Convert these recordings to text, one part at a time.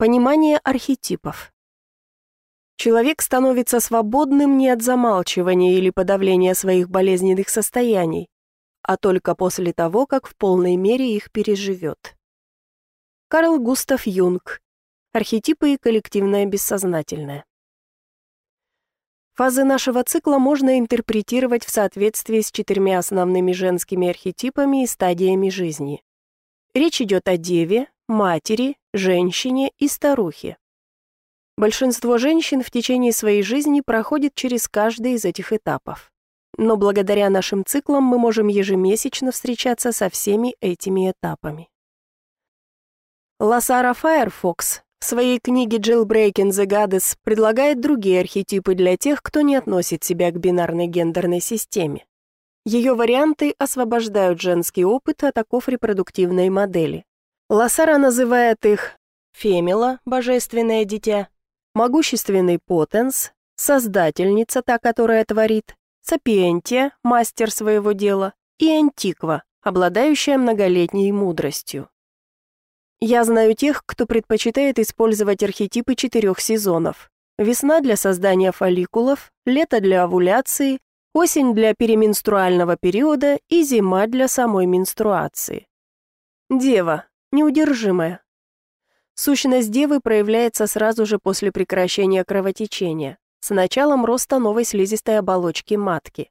Понимание архетипов. Человек становится свободным не от замалчивания или подавления своих болезненных состояний, а только после того, как в полной мере их переживет. Карл Густав Юнг. Архетипы и коллективное бессознательное. Фазы нашего цикла можно интерпретировать в соответствии с четырьмя основными женскими архетипами и стадиями жизни. Речь идет о деве, матери, женщине и старухе. Большинство женщин в течение своей жизни проходит через каждый из этих этапов. Но благодаря нашим циклам мы можем ежемесячно встречаться со всеми этими этапами. Лассара Файерфокс в своей книге «Jailbreaking the Goddess» предлагает другие архетипы для тех, кто не относит себя к бинарной гендерной системе. Ее варианты освобождают женский опыт от оков репродуктивной модели. Лассара называет их Фемила, божественное дитя, могущественный потенс, создательница, та, которая творит, сапиентия, мастер своего дела, и антиква, обладающая многолетней мудростью. Я знаю тех, кто предпочитает использовать архетипы четырех сезонов. Весна для создания фолликулов, лето для овуляции, осень для переменструального периода и зима для самой менструации. Дева, неудержимая. Сущность девы проявляется сразу же после прекращения кровотечения, с началом роста новой слизистой оболочки матки.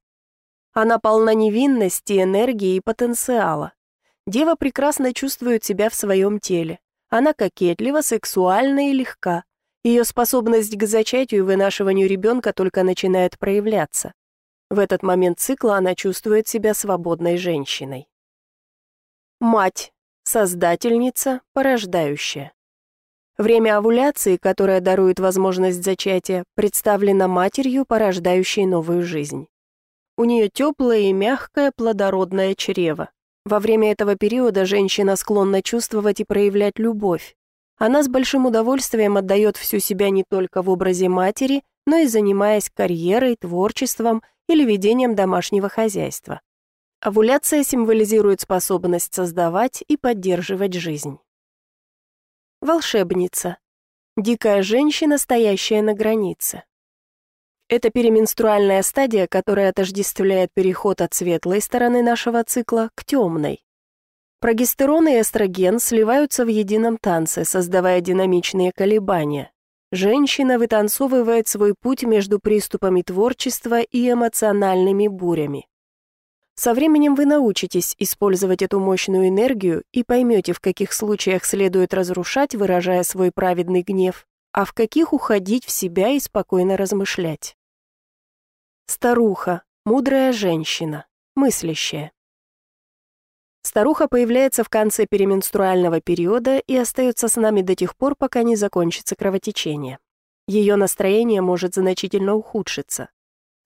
Она полна невинности, энергии и потенциала. Дева прекрасно чувствует себя в своем теле. Она кокетлива, сексуальна и легка. Ее способность к зачатию и вынашиванию ребенка только начинает проявляться. В этот момент цикла она чувствует себя свободной женщиной. Мать создательница, порождающая. Время овуляции, которое дарует возможность зачатия, представлено матерью, порождающей новую жизнь. У нее теплое и мягкое плодородное чрево. Во время этого периода женщина склонна чувствовать и проявлять любовь. Она с большим удовольствием отдает всю себя не только в образе матери, но и занимаясь карьерой, творчеством или ведением домашнего хозяйства. Овуляция символизирует способность создавать и поддерживать жизнь. Волшебница. Дикая женщина, стоящая на границе. Это переменструальная стадия, которая отождествляет переход от светлой стороны нашего цикла к темной. Прогестерон и эстроген сливаются в едином танце, создавая динамичные колебания. Женщина вытанцовывает свой путь между приступами творчества и эмоциональными бурями. Со временем вы научитесь использовать эту мощную энергию и поймете, в каких случаях следует разрушать, выражая свой праведный гнев, а в каких уходить в себя и спокойно размышлять. Старуха, мудрая женщина, мыслящая. Старуха появляется в конце переменструального периода и остается с нами до тех пор, пока не закончится кровотечение. Ее настроение может значительно ухудшиться.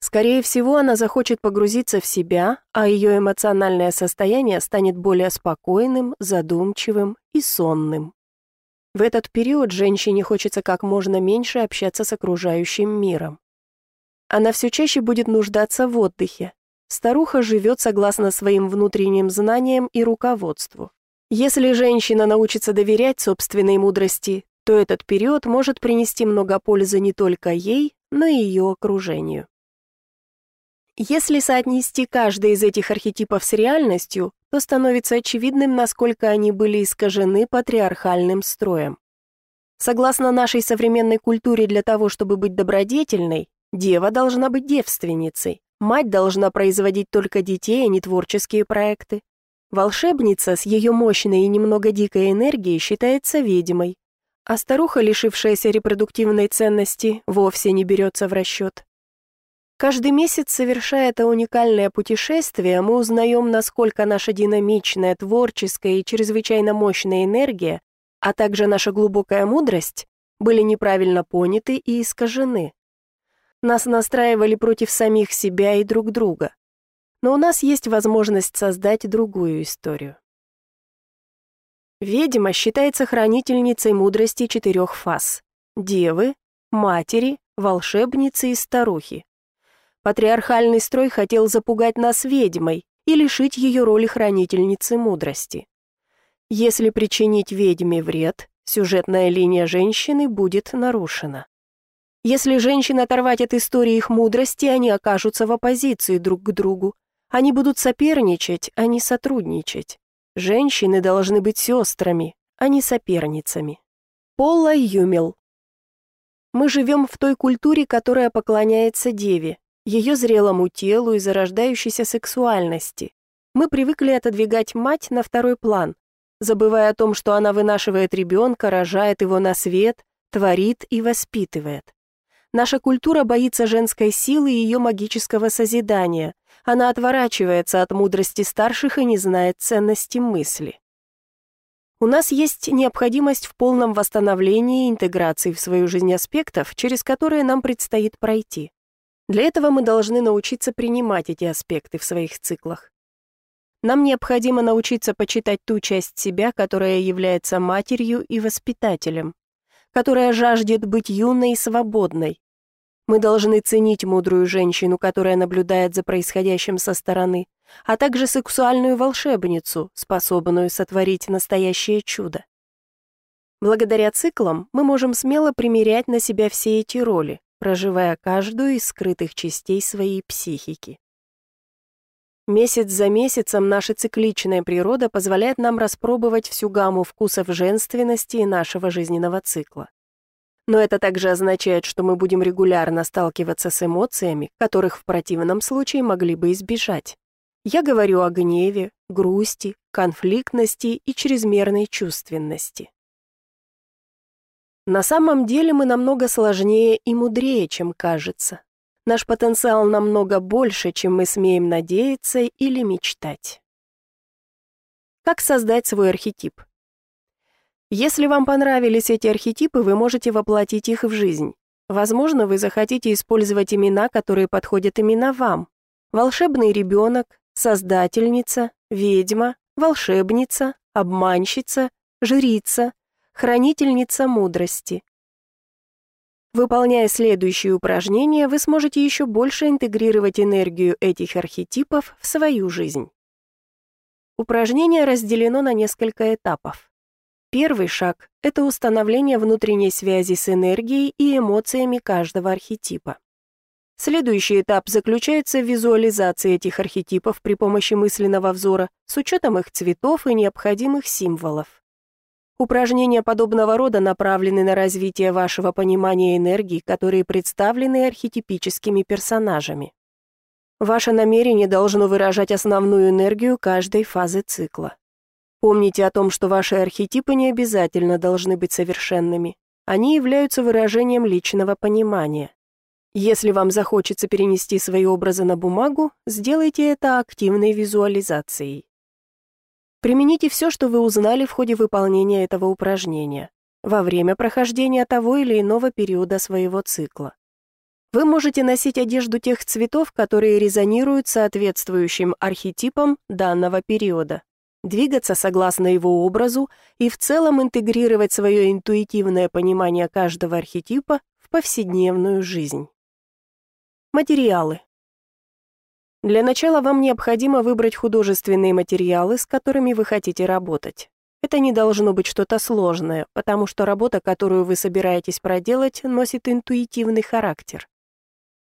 Скорее всего, она захочет погрузиться в себя, а ее эмоциональное состояние станет более спокойным, задумчивым и сонным. В этот период женщине хочется как можно меньше общаться с окружающим миром. Она все чаще будет нуждаться в отдыхе. Старуха живет согласно своим внутренним знаниям и руководству. Если женщина научится доверять собственной мудрости, то этот период может принести много пользы не только ей, но и ее окружению. Если соотнести каждый из этих архетипов с реальностью, то становится очевидным, насколько они были искажены патриархальным строем. Согласно нашей современной культуре, для того, чтобы быть добродетельной, дева должна быть девственницей, мать должна производить только детей, а не творческие проекты. Волшебница с ее мощной и немного дикой энергией считается ведьмой, а старуха, лишившаяся репродуктивной ценности, вовсе не берется в расчет. Каждый месяц, совершая это уникальное путешествие, мы узнаем, насколько наша динамичная, творческая и чрезвычайно мощная энергия, а также наша глубокая мудрость были неправильно поняты и искажены. Нас настраивали против самих себя и друг друга. Но у нас есть возможность создать другую историю. Ведьма считается хранительницей мудрости четырех фаз – девы, матери, волшебницы и старухи. Патриархальный строй хотел запугать нас ведьмой и лишить ее роли хранительницы мудрости. Если причинить ведьме вред, сюжетная линия женщины будет нарушена. Если женщин оторвать от истории их мудрости, они окажутся в оппозиции друг к другу. Они будут соперничать, а не сотрудничать. Женщины должны быть сестрами, а не соперницами. Пола Юмел. Мы живем в той культуре, которая поклоняется деве, ее зрелому телу и зарождающейся сексуальности. Мы привыкли отодвигать мать на второй план, забывая о том, что она вынашивает ребенка, рожает его на свет, творит и воспитывает. Наша культура боится женской силы и ее магического созидания. Она отворачивается от мудрости старших и не знает ценности мысли. У нас есть необходимость в полном восстановлении и интеграции в свою жизнь аспектов, через которые нам предстоит пройти. Для этого мы должны научиться принимать эти аспекты в своих циклах. Нам необходимо научиться почитать ту часть себя, которая является матерью и воспитателем, которая жаждет быть юной и свободной. Мы должны ценить мудрую женщину, которая наблюдает за происходящим со стороны, а также сексуальную волшебницу, способную сотворить настоящее чудо. Благодаря циклам мы можем смело примерять на себя все эти роли, проживая каждую из скрытых частей своей психики. Месяц за месяцем наша цикличная природа позволяет нам распробовать всю гамму вкусов женственности и нашего жизненного цикла. Но это также означает, что мы будем регулярно сталкиваться с эмоциями, которых в противном случае могли бы избежать. Я говорю о гневе, грусти, конфликтности и чрезмерной чувственности. На самом деле мы намного сложнее и мудрее, чем кажется. Наш потенциал намного больше, чем мы смеем надеяться или мечтать. Как создать свой архетип? Если вам понравились эти архетипы, вы можете воплотить их в жизнь. Возможно, вы захотите использовать имена, которые подходят именно вам. Волшебный ребенок, создательница, ведьма, волшебница, обманщица, жрица, хранительница мудрости. Выполняя следующие упражнения, вы сможете еще больше интегрировать энергию этих архетипов в свою жизнь. Упражнение разделено на несколько этапов. Первый шаг – это установление внутренней связи с энергией и эмоциями каждого архетипа. Следующий этап заключается в визуализации этих архетипов при помощи мысленного взора с учетом их цветов и необходимых символов. Упражнения подобного рода направлены на развитие вашего понимания энергий, которые представлены архетипическими персонажами. Ваше намерение должно выражать основную энергию каждой фазы цикла. Помните о том, что ваши архетипы не обязательно должны быть совершенными. Они являются выражением личного понимания. Если вам захочется перенести свои образы на бумагу, сделайте это активной визуализацией. Примените все, что вы узнали в ходе выполнения этого упражнения, во время прохождения того или иного периода своего цикла. Вы можете носить одежду тех цветов, которые резонируют соответствующим архетипом данного периода, двигаться согласно его образу и в целом интегрировать свое интуитивное понимание каждого архетипа в повседневную жизнь. Материалы. Для начала вам необходимо выбрать художественные материалы, с которыми вы хотите работать. Это не должно быть что-то сложное, потому что работа, которую вы собираетесь проделать, носит интуитивный характер.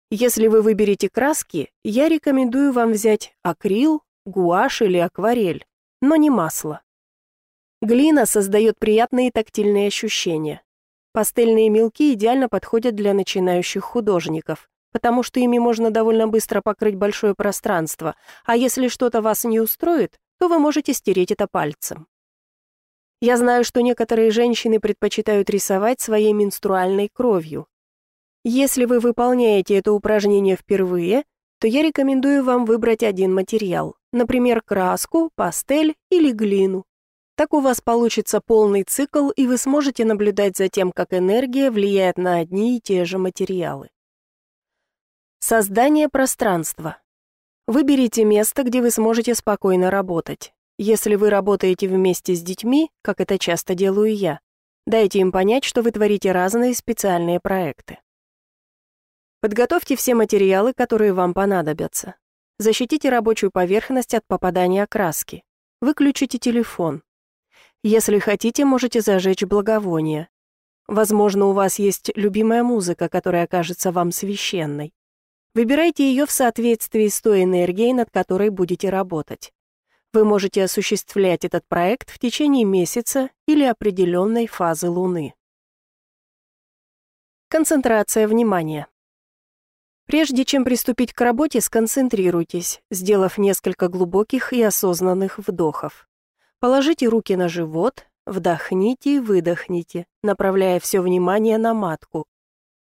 Если вы выберете краски, я рекомендую вам взять акрил, гуашь или акварель, но не масло. Глина создает приятные тактильные ощущения. Пастельные мелки идеально подходят для начинающих художников потому что ими можно довольно быстро покрыть большое пространство, а если что-то вас не устроит, то вы можете стереть это пальцем. Я знаю, что некоторые женщины предпочитают рисовать своей менструальной кровью. Если вы выполняете это упражнение впервые, то я рекомендую вам выбрать один материал, например, краску, пастель или глину. Так у вас получится полный цикл, и вы сможете наблюдать за тем, как энергия влияет на одни и те же материалы. Создание пространства. Выберите место, где вы сможете спокойно работать. Если вы работаете вместе с детьми, как это часто делаю я, дайте им понять, что вы творите разные специальные проекты. Подготовьте все материалы, которые вам понадобятся. Защитите рабочую поверхность от попадания краски. Выключите телефон. Если хотите, можете зажечь благовоние. Возможно, у вас есть любимая музыка, которая кажется вам священной. Выбирайте ее в соответствии с той энергией, над которой будете работать. Вы можете осуществлять этот проект в течение месяца или определенной фазы Луны. Концентрация внимания. Прежде чем приступить к работе, сконцентрируйтесь, сделав несколько глубоких и осознанных вдохов. Положите руки на живот, вдохните и выдохните, направляя все внимание на матку,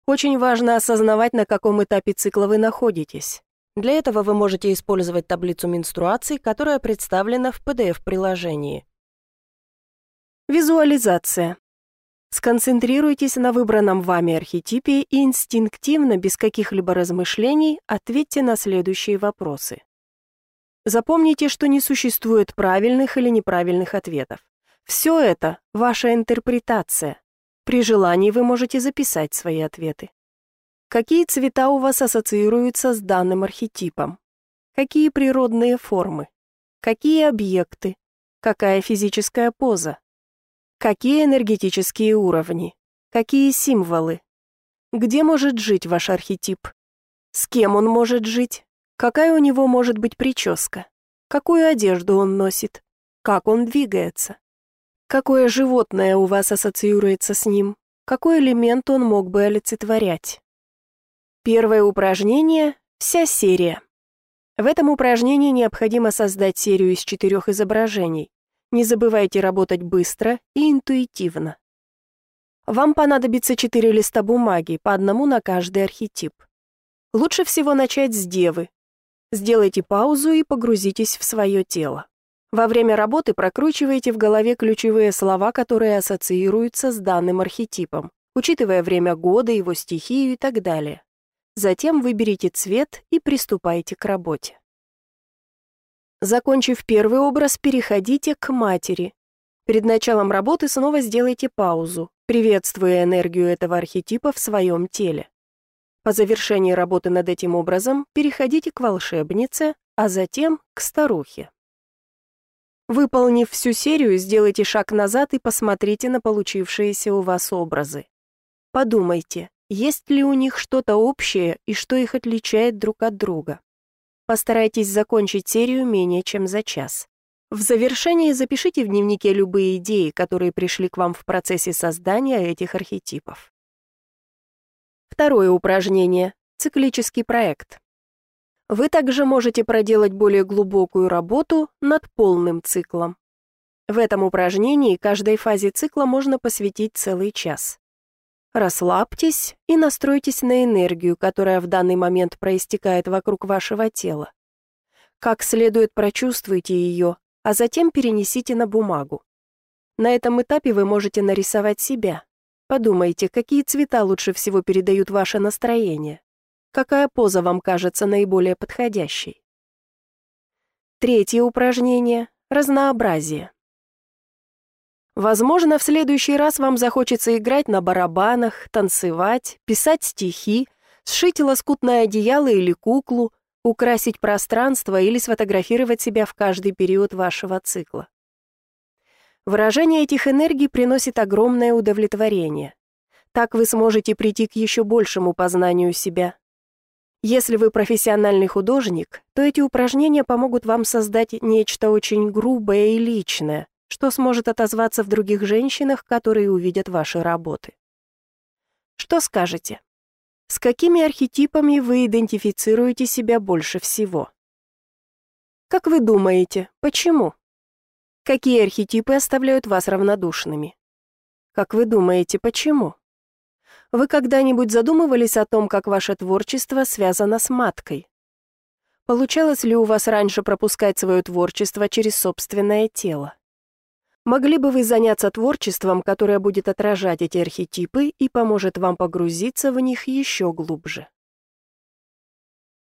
очень важно осознавать, на каком этапе цикла вы находитесь. Для этого вы можете использовать таблицу менструаций, которая представлена в PDF-приложении. Визуализация. Сконцентрируйтесь на выбранном вами архетипе и инстинктивно, без каких-либо размышлений, ответьте на следующие вопросы. Запомните, что не существует правильных или неправильных ответов. Все это – ваша интерпретация, при желании вы можете записать свои ответы. Какие цвета у вас ассоциируются с данным архетипом? Какие природные формы? Какие объекты? Какая физическая поза? Какие энергетические уровни? Какие символы? Где может жить ваш архетип? С кем он может жить? Какая у него может быть прическа? Какую одежду он носит? Как он двигается? Какое животное у вас ассоциируется с ним? Какой элемент он мог бы олицетворять? Первое упражнение – вся серия. В этом упражнении необходимо создать серию из четырех изображений. Не забывайте работать быстро и интуитивно. Вам понадобится четыре листа бумаги, по одному на каждый архетип. Лучше всего начать с девы. Сделайте паузу и погрузитесь в свое тело. Во время работы прокручивайте в голове ключевые слова, которые ассоциируются с данным архетипом, учитывая время года, его стихию и так далее. Затем выберите цвет и приступайте к работе. Закончив первый образ, переходите к матери. Перед началом работы снова сделайте паузу, приветствуя энергию этого архетипа в своем теле. По завершении работы над этим образом переходите к волшебнице, а затем к старухе. Выполнив всю серию, сделайте шаг назад и посмотрите на получившиеся у вас образы. Подумайте, есть ли у них что-то общее и что их отличает друг от друга. Постарайтесь закончить серию менее чем за час. В завершении запишите в дневнике любые идеи, которые пришли к вам в процессе создания этих архетипов. Второе упражнение. Циклический проект. Вы также можете проделать более глубокую работу над полным циклом. В этом упражнении каждой фазе цикла можно посвятить целый час. Расслабьтесь и настройтесь на энергию, которая в данный момент проистекает вокруг вашего тела. Как следует прочувствуйте ее, а затем перенесите на бумагу. На этом этапе вы можете нарисовать себя. Подумайте, какие цвета лучше всего передают ваше настроение. Какая поза вам кажется наиболее подходящей? Третье упражнение – разнообразие. Возможно, в следующий раз вам захочется играть на барабанах, танцевать, писать стихи, сшить лоскутное одеяло или куклу, украсить пространство или сфотографировать себя в каждый период вашего цикла. Выражение этих энергий приносит огромное удовлетворение. Так вы сможете прийти к еще большему познанию себя, если вы профессиональный художник, то эти упражнения помогут вам создать нечто очень грубое и личное, что сможет отозваться в других женщинах, которые увидят ваши работы. Что скажете? С какими архетипами вы идентифицируете себя больше всего? Как вы думаете, почему? Какие архетипы оставляют вас равнодушными? Как вы думаете, почему? Вы когда-нибудь задумывались о том, как ваше творчество связано с маткой? Получалось ли у вас раньше пропускать свое творчество через собственное тело? Могли бы вы заняться творчеством, которое будет отражать эти архетипы и поможет вам погрузиться в них еще глубже?